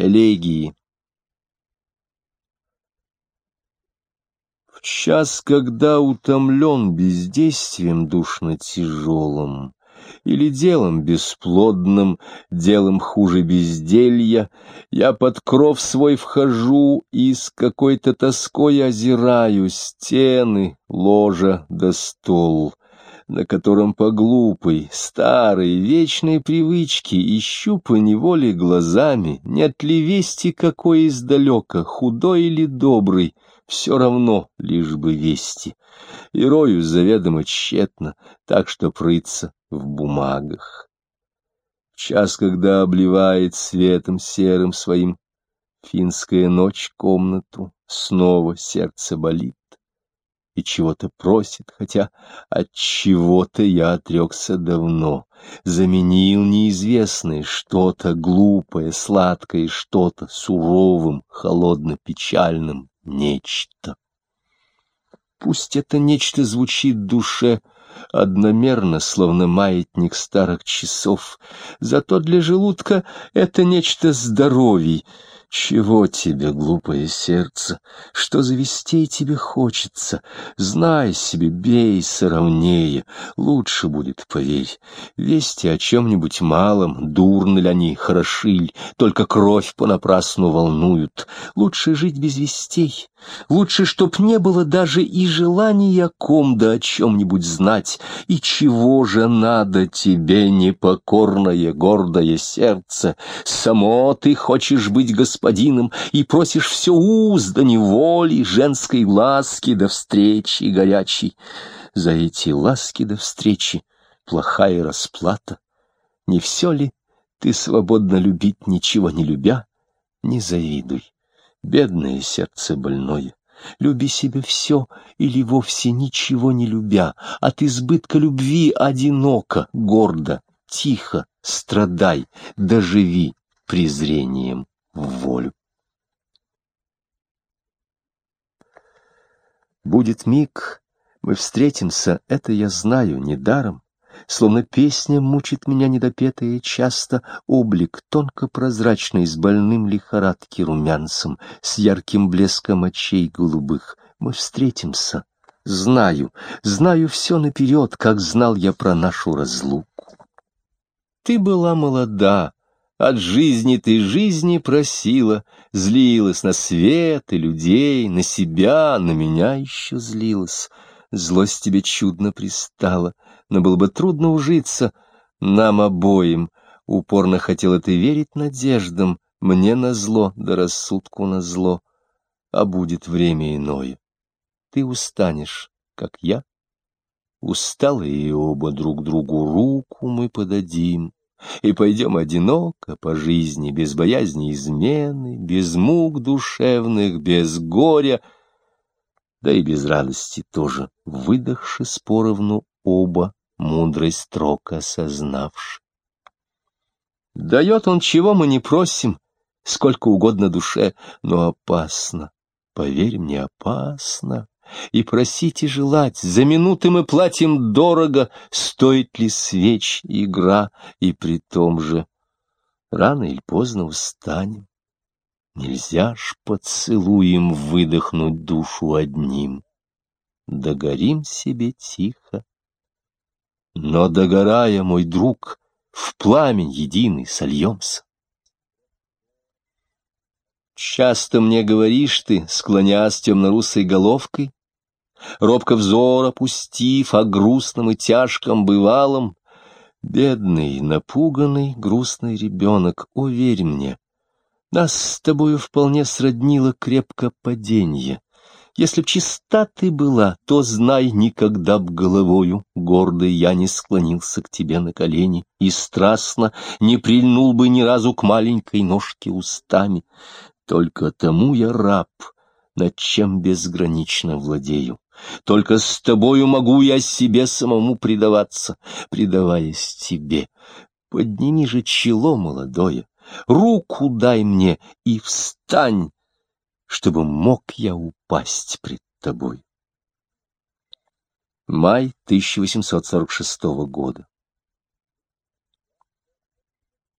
Элегии. В час, когда утомлен бездействием душно тяжелым, или делом бесплодным, делом хуже безделья, я под кров свой вхожу и с какой-то тоской озираю стены, ложа да стол на котором по глупой, старой, вечной привычке ищу по неволе глазами, нет ли вести какой издалека, худой или добрый, все равно лишь бы вести. И рою заведомо тщетно, так что прыться в бумагах. В час, когда обливает светом серым своим финская ночь комнату, снова сердце болит и чего-то просит, хотя от чего-то я отрекся давно, заменил неизвестное что-то глупое, сладкое что-то суровым, холодно-печальным нечто. Пусть это нечто звучит душе одномерно, словно маятник старых часов, зато для желудка это нечто здоровий — чего тебе, глупое сердце? Что за вестей тебе хочется? Знай себе, бей сравнее. Лучше будет, поверь. Вести о чем-нибудь малом, дурны ли они, хороши ли, только кровь понапрасну волнуют. Лучше жить без вестей. Лучше, чтоб не было даже и желания ком да о чем-нибудь знать. И чего же надо тебе, непокорное, гордое сердце? Само ты хочешь быть господином, господином и просишь все уз да неволи, женской ласки до встречи горячей. За эти ласки до встречи плохая расплата. Не все ли ты свободно любить, ничего не любя? Не завидуй, бедное сердце больное. Люби себе все или вовсе ничего не любя, от избытка любви одиноко, гордо, тихо, страдай, доживи презрением в волю. Будет миг, мы встретимся, это я знаю недаром, Словно песня мучит меня недопетая часто, Облик тонко-прозрачный, с больным лихорадки румянцем, С ярким блеском очей голубых. Мы встретимся, знаю, знаю все наперед, Как знал я про нашу разлуку. Ты была молода, от жизни ты жизни просила, Злилась на свет и людей, на себя, на меня еще злилась. Злость тебе чудно пристала, но было бы трудно ужиться нам обоим. Упорно хотела ты верить надеждам, мне на зло, да рассудку на зло. А будет время иное. Ты устанешь, как я. Усталые оба друг другу руку мы подадим и пойдем одиноко по жизни, без боязни измены, без мук душевных, без горя, да и без радости тоже, выдохши споровну оба, мудрой строк осознавши. Дает он, чего мы не просим, сколько угодно душе, но опасно, поверь мне, опасно и просить и желать. За минуты мы платим дорого, стоит ли свеч игра, и при том же рано или поздно устанем. Нельзя ж поцелуем выдохнуть душу одним. Догорим себе тихо. Но догорая, мой друг, в пламень единый сольемся. Часто мне говоришь ты, склонясь темно-русой головкой, робко взор опустив о грустном и тяжком бывалом, бедный, напуганный, грустный ребенок, уверь мне, нас с тобою вполне сроднило крепко паденье. Если б чиста ты была, то знай, никогда б головою гордой я не склонился к тебе на колени и страстно не прильнул бы ни разу к маленькой ножке устами. Только тому я раб, над чем безгранично владею. Только с тобою могу я себе самому предаваться, предаваясь тебе. Подними же чело молодое, руку дай мне и встань, чтобы мог я упасть пред тобой. Май 1846 года.